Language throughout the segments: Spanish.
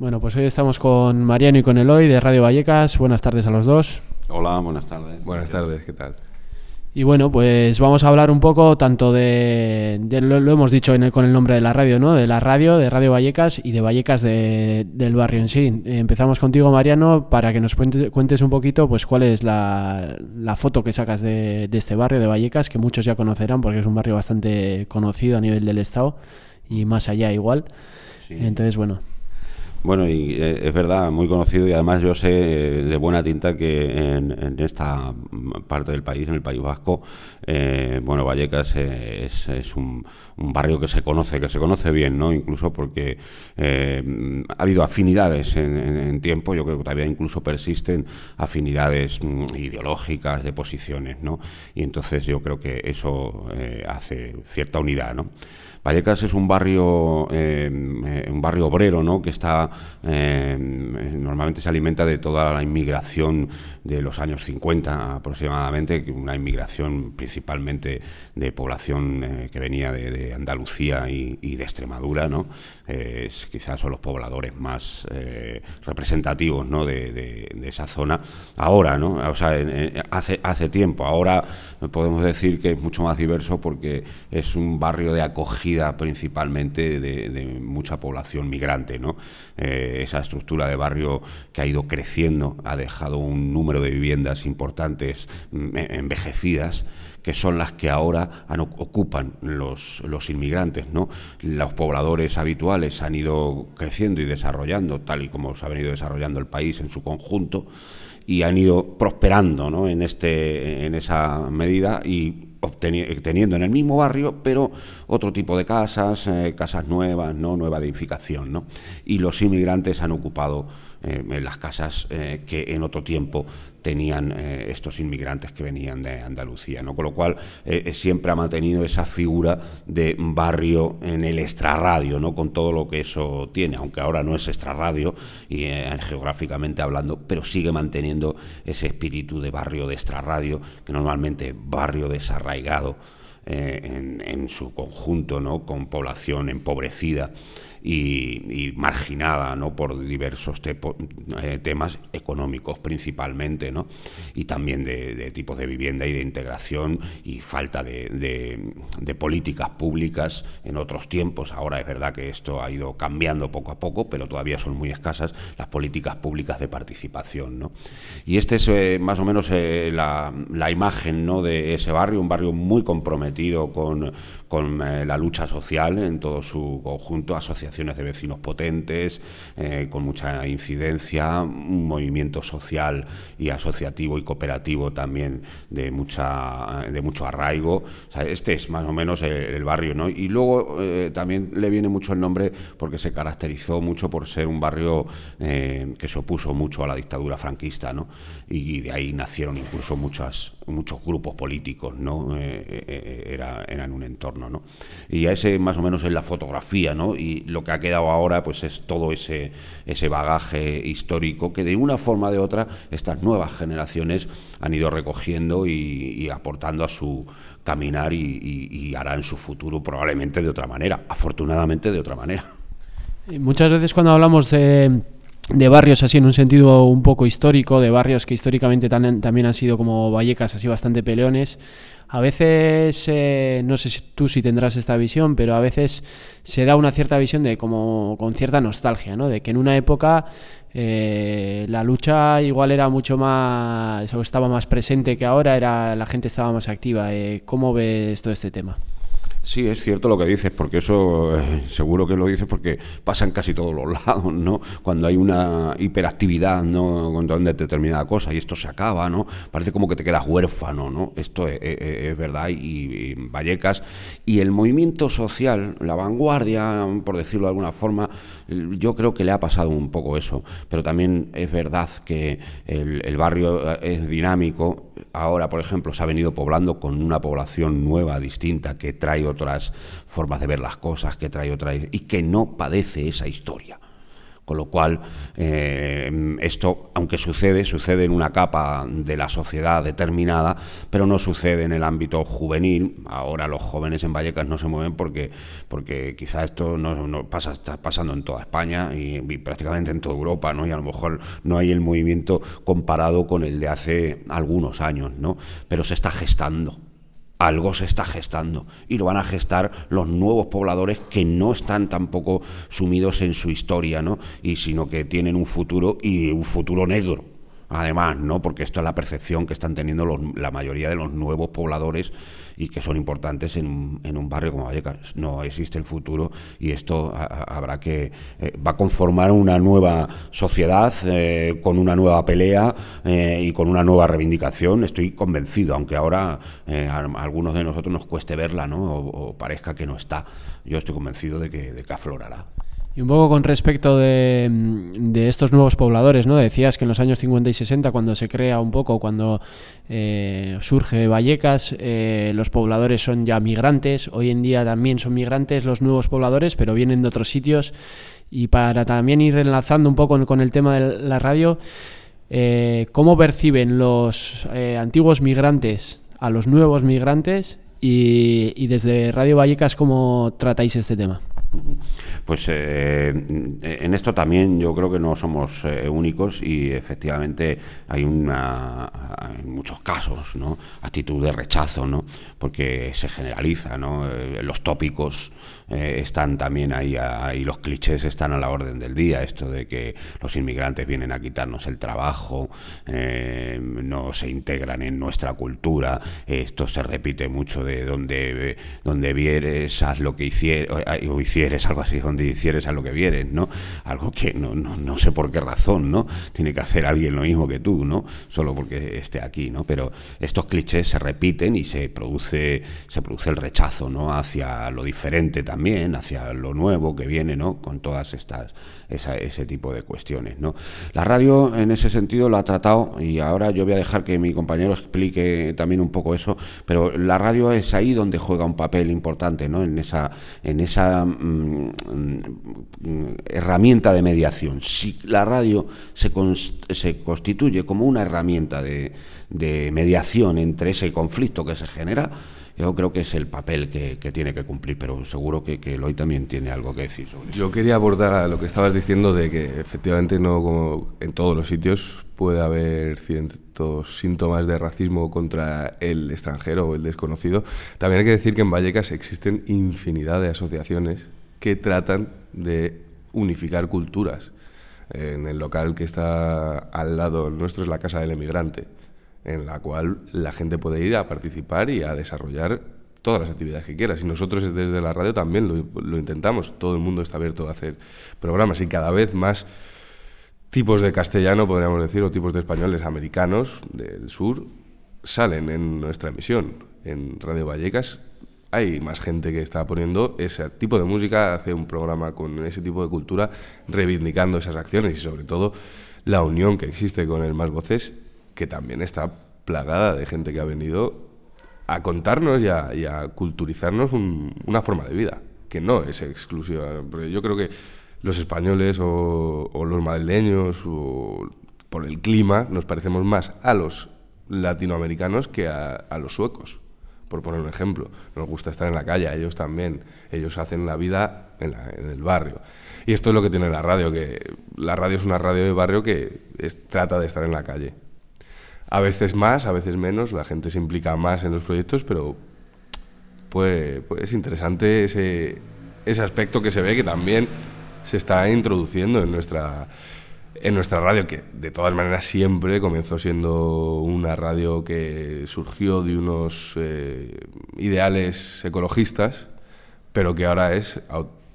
Bueno, pues hoy estamos con Mariano y con Eloy de Radio Vallecas. Buenas tardes a los dos. Hola, buenas tardes. Buenas tardes, ¿qué tal? Y bueno, pues vamos a hablar un poco tanto de, de- lo, lo hemos dicho en el- con el nombre de la radio, ¿no? De la radio, de Radio Vallecas y de Vallecas de- del barrio en sí. Empezamos contigo, Mariano, para que nos cuente- cuentes un poquito, pues cuál es la, la foto que sacas de, de este barrio de Vallecas, que muchos ya conocerán porque es un barrio bastante conocido a nivel del estado y más allá igual. Sí. Entonces, bueno, Bueno, y eh, es verdad, muy conocido y además yo sé eh, de buena tinta que en, en esta parte del país, en el País Vasco, eh, bueno, Vallecas eh, es, un, un barrio que se conoce, que se conoce bien, ¿no? Incluso porque eh, ha habido afinidades en, en- en tiempo, yo creo que todavía incluso persisten afinidades mm, ideológicas, de posiciones, ¿no? Y entonces yo creo que eso eh, hace cierta unidad, ¿no? Vallecas es un barrio, eh, eh, un barrio obrero, ¿no? Que está eh, normalmente se alimenta de toda la inmigración de los años 50 aproximadamente, una inmigración principalmente de población eh, que venía de, Andalucía y, de Extremadura, ¿no? Eh, es- quizás son los pobladores más representativos, ¿no? De, esa zona. Ahora, ¿no? O sea, hace hace tiempo. Ahora podemos decir que es mucho más diverso porque es un barrio de acogida principalmente de, mucha población migrante. Eh, esa estructura de barrio que ha ido creciendo ha dejado un número de viviendas importantes mm, envejecidas que son las que ahora ocupan los, los inmigrantes. ¿no? Los pobladores habituales han ido creciendo y desarrollando, tal y como se ha venido desarrollando el país en su conjunto, y han ido prosperando este, en esa medida y teniendo en el mismo barrio, pero otro tipo de casas, eh, casas nuevas, ¿no? nueva edificación. ¿no? Y los inmigrantes han ocupado eh, las casas eh, que en otro tiempo tenían eh, estos inmigrantes que venían de Andalucía. ¿no? Con lo cual eh, eh, siempre ha mantenido esa figura de barrio en el extrarradio, ¿no? con todo lo que eso tiene, aunque ahora no es extrarradio y, geográficamente hablando, pero sigue manteniendo ese espíritu de barrio de extrarradio, que normalmente barrio desarraigado en, en su conjunto, ¿no? con población empobrecida y, marginada ¿no? por diversos eh, temas económicos principalmente, ¿no? y también de, tipos de vivienda y de integración y falta de, políticas públicas en otros tiempos. Ahora es verdad que esto ha ido cambiando poco a poco, pero todavía son muy escasas las políticas públicas de participación. ¿no? Y este es eh, más o menos eh, la, imagen ¿no? de ese barrio, un barrio muy comprometido con, con eh, la lucha social en todo su conjunto, de vecinos potentes, eh, con mucha incidencia, un movimiento social y asociativo y cooperativo también de, mucha, de mucho arraigo. Este es más o menos el, barrio. ¿no? Y luego eh, también le viene mucho el nombre porque se caracterizó mucho por ser un barrio eh, que se opuso mucho a la dictadura franquista, ¿no? y de ahí nacieron incluso muchas, muchos grupos políticos, ¿no? Era, eran un entorno, ¿no? Y a ese más o menos es la fotografía, ¿no? Y lo que ha quedado ahora, pues es todo ese, ese bagaje histórico que de una forma o de otra estas nuevas generaciones han ido recogiendo y, aportando a su caminar y, y, y harán su futuro probablemente de otra manera, afortunadamente de otra manera. Y Muchas veces cuando hablamos de, de barrios así en un sentido un poco histórico, de barrios que históricamente también han sido como Vallecas así bastante peleones, a veces, eh, no sé si tú si tendrás esta visión, pero a veces se da una cierta visión de como con cierta nostalgia, ¿no? De que en una época eh, la lucha igual era mucho más, estaba más presente que ahora, era la gente estaba más activa. Eh, ¿Cómo ves todo este tema? Sí, es cierto lo que dices, porque eso eh, seguro que lo dices porque pasa en casi todos los lados, ¿no? Cuando hay una hiperactividad, ¿no? Con una determinada cosa y esto se acaba, ¿no? Parece como que te quedas huérfano, ¿no? Esto es, verdad y, Vallecas y el movimiento social, la vanguardia, por decirlo de alguna forma, yo creo que le ha pasado un poco eso, pero también es verdad que el, el barrio eh, es dinámico. Ahora, por ejemplo, se ha venido poblando con una población nueva, distinta, que trae otras formas de ver las cosas, que trae otras y que no padece esa historia. Con lo cual, eh, esto, aunque sucede, sucede en una capa de la sociedad determinada, pero no sucede en el ámbito juvenil. Ahora los jóvenes en Vallecas no se mueven porque, porque quizá esto no, pasa, está pasando en toda España y, prácticamente en toda Europa, ¿no? Y a lo mejor no hay el movimiento comparado con el de hace algunos años, ¿no? Pero se está gestando algo se está gestando y lo van a gestar los nuevos pobladores que no están tampoco sumidos en su historia, ¿no? Y sino que tienen un futuro y un futuro negro. Además, ¿no? Porque esto es la percepción que están teniendo la mayoría de los nuevos pobladores y que son importantes en, un barrio como Vallecas. No existe el futuro y esto habrá que. Eh, va a conformar una nueva sociedad eh, con una nueva pelea eh, y con una nueva reivindicación. Estoy convencido, aunque ahora a, algunos de nosotros nos cueste verla ¿no? o, parezca que no está. Yo estoy convencido de que, de que aflorará. Y un poco con respecto de, estos nuevos pobladores, ¿no? Decías que en los años 50 y 60, cuando se crea un poco, cuando eh, surge Vallecas, eh, los pobladores son ya migrantes. Hoy en día también son migrantes los nuevos pobladores, pero vienen de otros sitios. Y para también ir enlazando un poco con el tema de la radio, eh, ¿cómo perciben los antiguos migrantes a los nuevos migrantes? Y desde Radio Vallecas, ¿cómo tratáis este tema? Pues eh, en esto también yo creo que no somos eh, únicos y efectivamente hay una, en muchos casos, ¿no? actitud de rechazo, ¿no? porque se generaliza, ¿no? Eh, los tópicos están también ahí, ahí, los clichés están a la orden del día, esto de que los inmigrantes vienen a quitarnos el trabajo, no se integran en nuestra cultura, esto se repite mucho de donde, donde vieres, haz lo que hicieron, hicieres, algo así, donde hicieres a lo que vieres, ¿no? Algo que no, no, no, sé por qué razón, ¿no? Tiene que hacer alguien lo mismo que tú, ¿no? Solo porque esté aquí, ¿no? Pero estos clichés se repiten y se produce, se produce el rechazo, ¿no? Hacia lo diferente también, hacia lo nuevo que viene, ¿no? Con todas estas, ese tipo de cuestiones, ¿no? La radio en ese sentido lo ha tratado y ahora yo voy a dejar que mi compañero explique también un poco eso, pero la radio es ahí donde juega un papel importante, ¿no? En esa, en esa herramienta de mediación. Si la radio se, se constituye como una herramienta de, de, mediación entre ese conflicto que se genera, yo creo que es el papel que, tiene que cumplir, pero seguro que, que Eloy también tiene algo que decir sobre eso. Yo quería abordar a lo que estabas diciendo de que efectivamente no como en todos los sitios puede haber ciertos síntomas de racismo contra el extranjero o el desconocido. También hay que decir que en Vallecas existen infinidad de asociaciones que tratan de unificar culturas. En el local que está al lado nuestro es la Casa del Emigrante, en la cual la gente puede ir a participar y a desarrollar todas las actividades que quiera. Y nosotros desde la radio también lo, lo, intentamos. Todo el mundo está abierto a hacer programas y cada vez más tipos de castellano, podríamos decir, o tipos de españoles americanos del sur salen en nuestra emisión. En Radio Vallecas hay más gente que está poniendo ese tipo de música, hace un programa con ese tipo de cultura, reivindicando esas acciones y sobre todo la unión que existe con el Más Voces, que también está plagada de gente que ha venido a contarnos y a, culturizarnos una forma de vida, que no es exclusiva. yo creo que los españoles o, los madrileños o por el clima nos parecemos más a los latinoamericanos que a los suecos por poner un ejemplo. Nos gusta estar en la calle, ellos también. Ellos hacen la vida en, el barrio. Y esto es lo que tiene la radio, que la radio es una radio de barrio que trata de estar en la calle. A veces más, a veces menos, la gente se implica más en los proyectos, pero pues, pues es interesante ese, ese aspecto que se ve que también se está introduciendo en nuestra en nuestra radio, que de todas maneras siempre comenzó siendo una radio que surgió de unos eh, ideales ecologistas, pero que ahora es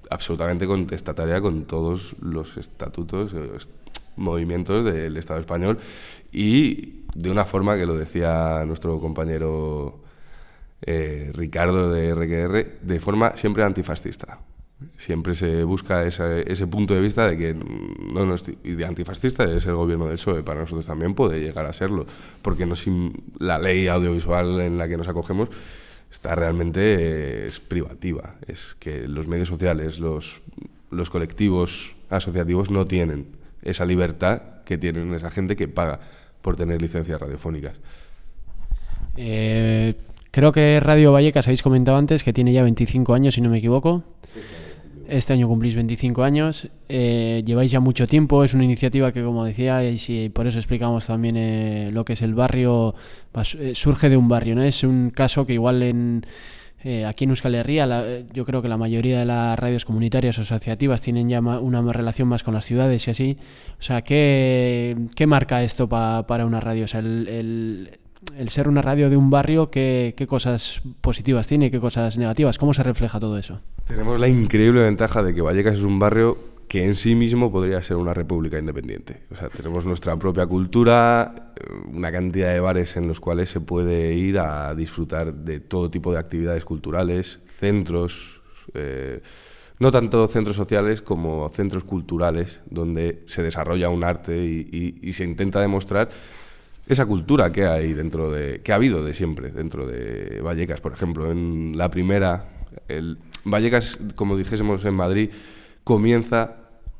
absolutamente contestataria con todos los estatutos, eh, movimientos del Estado español y de una forma que lo decía nuestro compañero eh, Ricardo de RQR, de forma siempre antifascista siempre se busca ese punto de vista de que no, no es de antifascista es el gobierno del PSOE, para nosotros también puede llegar a serlo, porque no la ley audiovisual en la que nos acogemos está realmente es privativa, es que los medios sociales, los, los colectivos asociativos no tienen esa libertad que tienen esa gente que paga por tener licencias radiofónicas. Eh, creo que Radio Vallecas habéis comentado antes que tiene ya 25 años, si no me equivoco. Este año cumplís 25 años, eh, lleváis ya mucho tiempo, es una iniciativa que, como decía, y por eso explicamos también eh, lo que es el barrio, surge de un barrio, ¿no? Es un caso que igual en, aquí en Euskal Herria, yo creo que la mayoría de las radios comunitarias o asociativas tienen ya una relación más con las ciudades y así. O sea, ¿qué, marca esto para una radio? O sea, el ser una radio de un barrio, ¿qué, cosas positivas tiene, qué cosas negativas? ¿Cómo se refleja todo eso? Tenemos la increíble ventaja de que Vallecas es un barrio que en sí mismo podría ser una república independiente. O sea, tenemos nuestra propia cultura, eh, una cantidad de bares en los cuales se puede ir a disfrutar de todo tipo de actividades culturales, centros, eh, no tanto centros sociales como centros culturales, donde se desarrolla un arte y se intenta demostrar esa cultura que hay dentro de que ha habido de siempre dentro de Vallecas. Por ejemplo en la primera Vallecas como dijésemos en Madrid comienza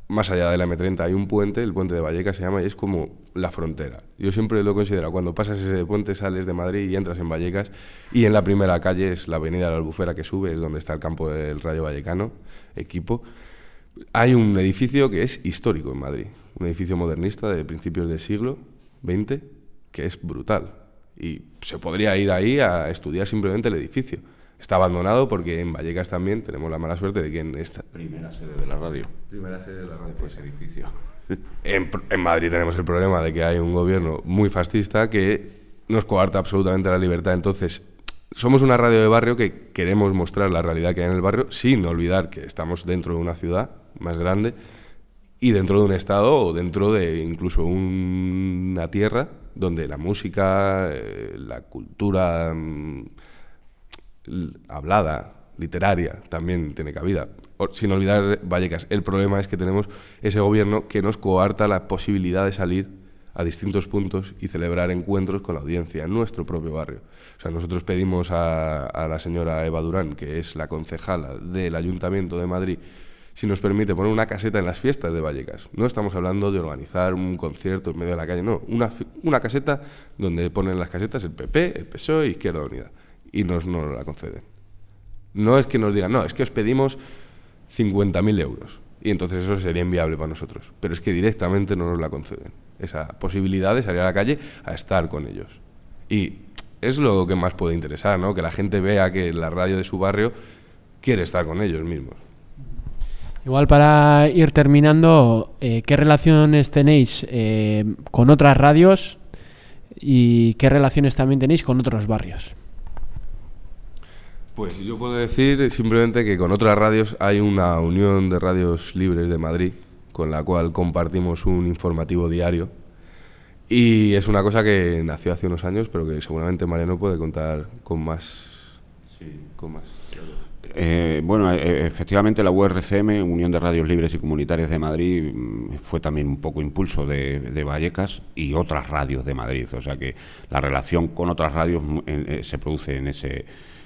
más allá de la M30 hay un puente el puente de Vallecas se llama y es como la frontera. Yo siempre lo considero cuando pasas ese puente sales de Madrid y entras en Vallecas y en la primera calle es la avenida de la Albufera que sube es donde está el campo del Radio Vallecano equipo. Hay un edificio que es histórico en Madrid un edificio modernista de principios del siglo XX que es brutal. Y se podría ir ahí a estudiar simplemente el edificio. Está abandonado porque en Vallecas también tenemos la mala suerte de que en esta... Primera sede de la radio. Primera sede de la radio. Pues edificio. En, en Madrid tenemos el problema de que hay un gobierno muy fascista que nos coarta absolutamente la libertad. Entonces, somos una radio de barrio que queremos mostrar la realidad que hay en el barrio sin olvidar que estamos dentro de una ciudad más grande y dentro de un estado o dentro de incluso una tierra donde la música, eh, la cultura mm, hablada, literaria, también tiene cabida. sin olvidar Vallecas, el problema es que tenemos ese gobierno que nos coarta la posibilidad de salir a distintos puntos y celebrar encuentros con la audiencia en nuestro propio barrio. O sea, nosotros pedimos a, a la señora Eva Durán, que es la concejala del Ayuntamiento de Madrid, si nos permite poner una caseta en las fiestas de Vallecas. No estamos hablando de organizar un concierto en medio de la calle, no, una, una caseta donde ponen las casetas el PP, el PSOE Izquierda Unida. Y nos no la conceden. No es que nos digan, no, es que os pedimos 50.000 euros. Y entonces eso sería inviable para nosotros. Pero es que directamente no nos la conceden. Esa posibilidad de salir a la calle a estar con ellos. Y es lo que más puede interesar, ¿no? Que la gente vea que la radio de su barrio quiere estar con ellos mismos. Igual para ir terminando, eh, ¿qué relaciones tenéis eh, con otras radios y qué relaciones también tenéis con otros barrios? Pues yo puedo decir simplemente que con otras radios hay una unión de radios libres de Madrid, con la cual compartimos un informativo diario. Y es una cosa que nació hace unos años, pero que seguramente Mariano puede contar con más. Sí. Con más. Eh, bueno, eh, efectivamente la URCM, Unión de Radios Libres y Comunitarias de Madrid, mm, fue también un poco impulso de, Vallecas y otras radios de Madrid. O sea que la relación con otras radios mm, eh, se produce en ese,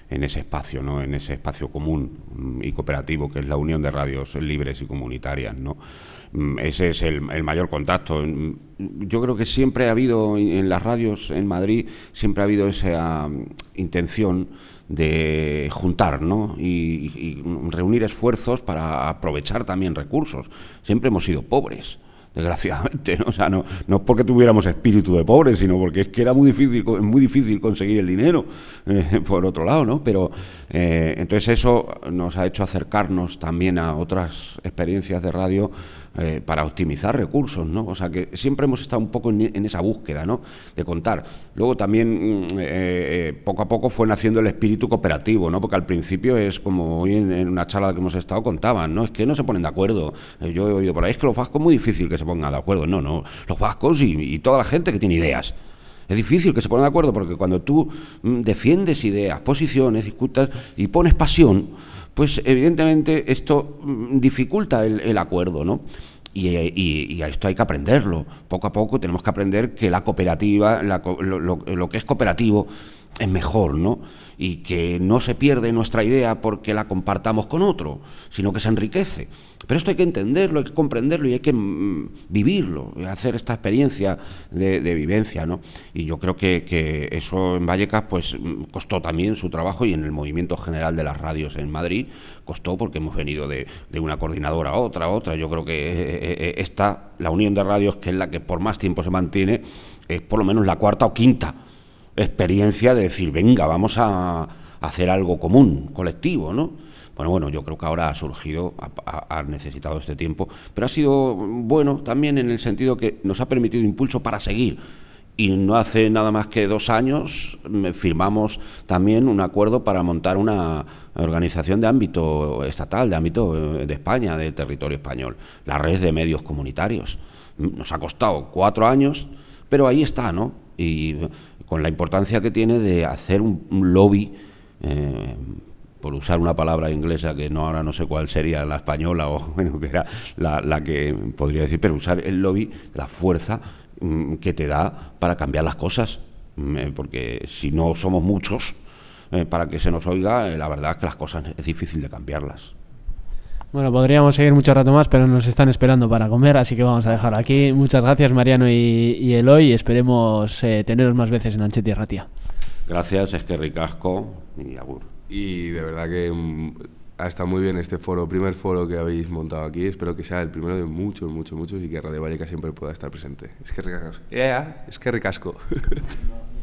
en ese espacio, ¿no? en ese espacio común mm, y cooperativo que es la Unión de Radios Libres y Comunitarias. ¿no? Ese es el mayor contacto. Yo creo que siempre ha habido en las radios en Madrid, siempre ha habido esa intención de juntar ¿no? y, reunir esfuerzos para aprovechar también recursos. Siempre hemos sido pobres desgraciadamente, ¿no? O sea, no, no es porque tuviéramos espíritu de pobres, sino porque es que era muy difícil, muy difícil conseguir el dinero, eh, por otro lado, ¿no? Pero eh, entonces eso nos ha hecho acercarnos también a otras experiencias de radio eh, para optimizar recursos, ¿no? O sea que siempre hemos estado un poco en, esa búsqueda, ¿no? De contar. Luego también mm, eh, eh, poco a poco fue naciendo el espíritu cooperativo, ¿no? Porque al principio es como hoy en, una charla que hemos estado contaban, ¿no? Es que no se ponen de acuerdo. yo he oído por ahí es que los vascos es muy difícil que se pongan de acuerdo. No, no. Los vascos y, toda la gente que tiene ideas. Es difícil que se pongan de acuerdo porque cuando tú mm, defiendes ideas, posiciones, discutas y pones pasión, pues evidentemente esto mm, dificulta el, acuerdo, ¿no? Y, a esto hay que aprenderlo. Poco a poco tenemos que aprender que la cooperativa, lo, que es cooperativo, es mejor, ¿no? Y que no se pierde nuestra idea porque la compartamos con otro, sino que se enriquece. Pero esto hay que entenderlo, hay que comprenderlo y hay que mm, vivirlo, hacer esta experiencia de, vivencia, ¿no? Y yo creo que, eso en Vallecas pues mm, costó también su trabajo y en el movimiento general de las radios en Madrid costó porque hemos venido de, una coordinadora a otra, a otra. Yo creo que eh, eh, eh, esta, la unión de radios, que es la que por más tiempo se mantiene, es por lo menos la cuarta o quinta experiencia de decir, venga, vamos a hacer algo común, colectivo, ¿no? Bueno, bueno, yo creo que ahora ha surgido, ha, necesitado este tiempo, pero ha sido bueno también en el sentido que nos ha permitido impulso para seguir. Y no hace nada más que dos años firmamos también un acuerdo para montar una organización de ámbito estatal, de ámbito eh, de España, de territorio español, la red de medios comunitarios. Nos ha costado cuatro años, pero ahí está, ¿no? Y con la importancia que tiene de hacer un, lobby. Eh, por usar una palabra inglesa que no ahora no sé cuál sería la española o bueno que era la, que podría decir, pero usar el lobby, la fuerza mm, que te da para cambiar las cosas, mm, eh, porque si no somos muchos eh, para que se nos oiga, la verdad es que las cosas es difícil de cambiarlas. Bueno, podríamos seguir mucho rato más, pero nos están esperando para comer, así que vamos a dejar aquí. Muchas gracias, Mariano y, Eloy. Esperemos eh, teneros más veces en Ancheti Ratia. Gracias, es que ricasco y agur. Y de verdad que mm, ha estado muy bien este foro, primer foro que habéis montado aquí. Espero que sea el primero de muchos, muchos, muchos y que Radio Valleca siempre pueda estar presente. Es que ricasco. es que ricasco.